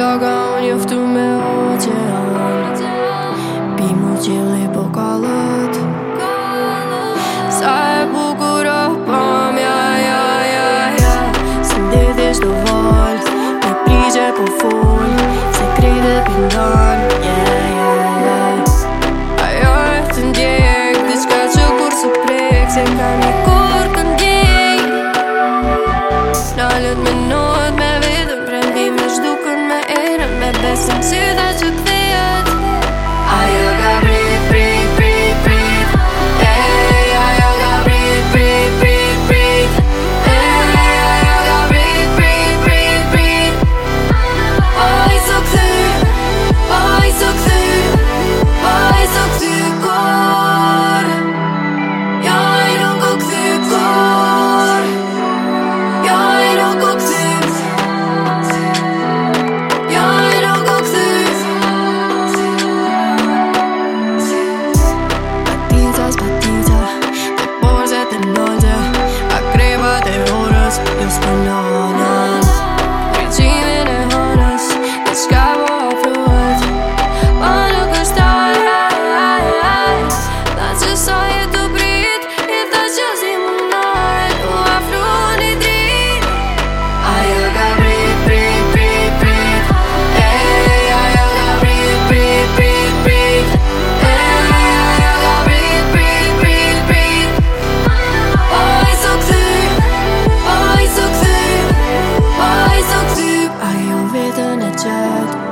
plaga unë jëftu me ocean Pimu qili po kalët Sa e bukur o pëm, ja, ja, ja, ja Se ndithis do valt, me prigje po full Se krejve pindan, yeah, yeah, yeah Ajo e të ndjek, diçka që kur së prek Se nga një kur të ndjek Nalët me nërë best into the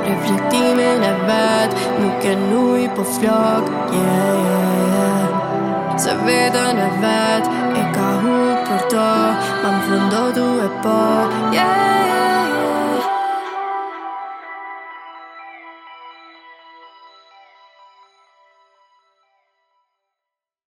Reflektimin e vetë Nuk e nuj po flok Se vetën e vetë E ka hu për të Ma më e më fundo du e po